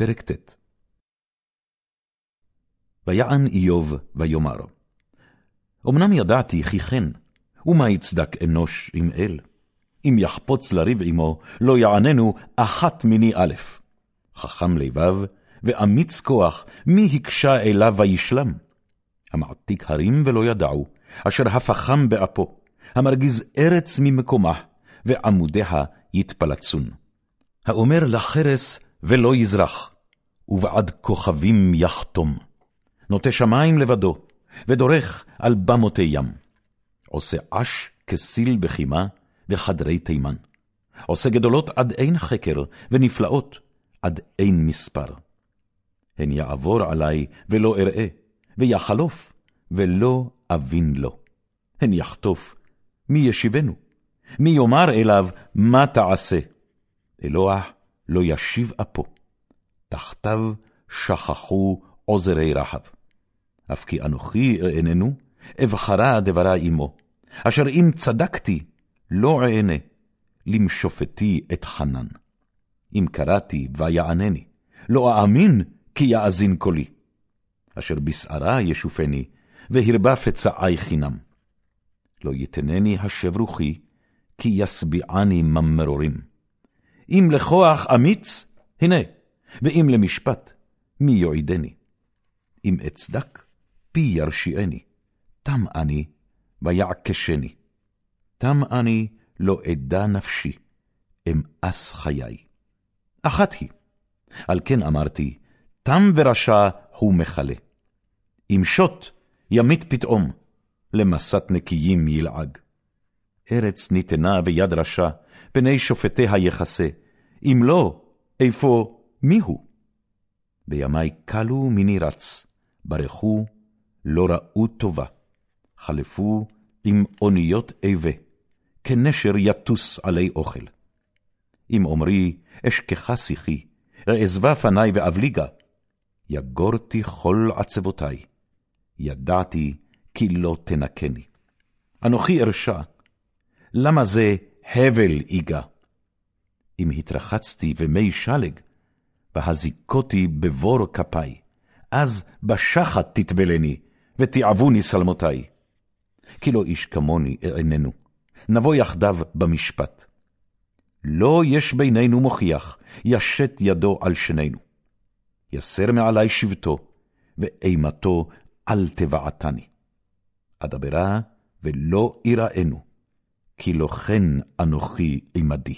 פרק ט. ויען איוב ויאמר, אמנם ידעתי כי כן, ומה יצדק אנוש עם אל? אם יחפוץ לריב עמו, לא יעננו אחת מיני א'. חכם לבב, ואמיץ כוח, מי הקשה אליו וישלם? המעתיק הרים ולא ידעו, אשר הפכם באפו, המרגיז ארץ ממקומה, ועמודיה יתפלצון. האומר לחרס ולא יזרח, ובעד כוכבים יחתום. נוטה שמים לבדו, ודורך על במותי ים. עושה אש כסיל בחימה וחדרי תימן. עושה גדולות עד אין חקר, ונפלאות עד אין מספר. הן יעבור עלי ולא אראה, ויחלוף ולא אבין לו. הן יחטוף, מי ישיבנו? מי יאמר אליו, מה תעשה? אלוה לא ישיב אפו. תחתיו שכחו עוזרי רחב. אף כי אנוכי אעננו, אבחרה דברה עמו, אשר אם צדקתי, לא אענה, למשופטי את חנן. אם קראתי ויענני, לא אאמין כי יאזין קולי. אשר בשערה ישופני, והרבה פצעי חינם. לא יתנני השב רוחי, כי ישביעני ממרורים. אם לכוח אמיץ, הנה, ואם למשפט, מי יועידני? אם אצדק, פי ירשיעני. תם אני, ויעקשני. תם אני, לא אדע נפשי, אמאס חיי. אחת היא, על כן אמרתי, תם ורשע הוא מכלה. אם שוט, ימית פתאום, למסת נקיים ילעג. ארץ ניתנה ביד רשע, פני שופטיה יכסה, אם לא, איפה מיהו? בימי כלו מני רץ, ברכו, לא ראו טובה, חלפו עם אוניות איבה, כנשר יטוס עלי אוכל. אם אומרי, אשכחה שיחי, אעזבה פני ואבליגה, יגורתי כל עצבותי, ידעתי כי לא תנקני. אנוכי ארשע, למה זה הבל יגע? אם התרחצתי במי שלג, והזיקותי בבור כפי, אז בשחת תטבלני, ותיעבוני שלמותי. כי לא איש כמוני איננו, נבוא יחדיו במשפט. לא יש בינינו מוכיח, ישת ידו על שנינו. יסר מעלי שבטו, ואימתו אל תבעתני. אדברה ולא יראנו, כי לא כן אנוכי עמדי.